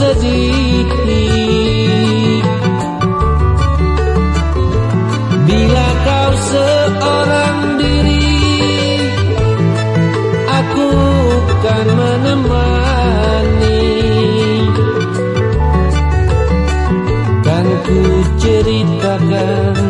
sedih Bila kau seorang diri Aku kan menemani. Kan ku ceritakan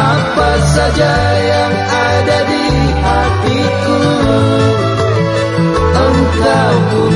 Apa saja yang ada di hatiku. Engkau pun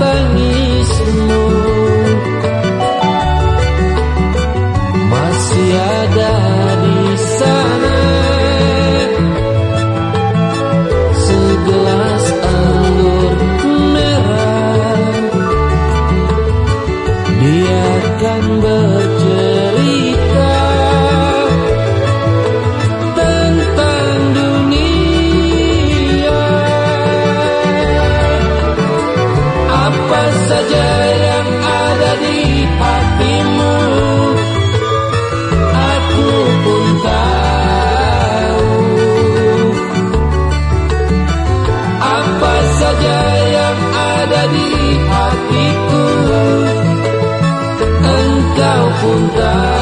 tangismu itu Engkau pun tak.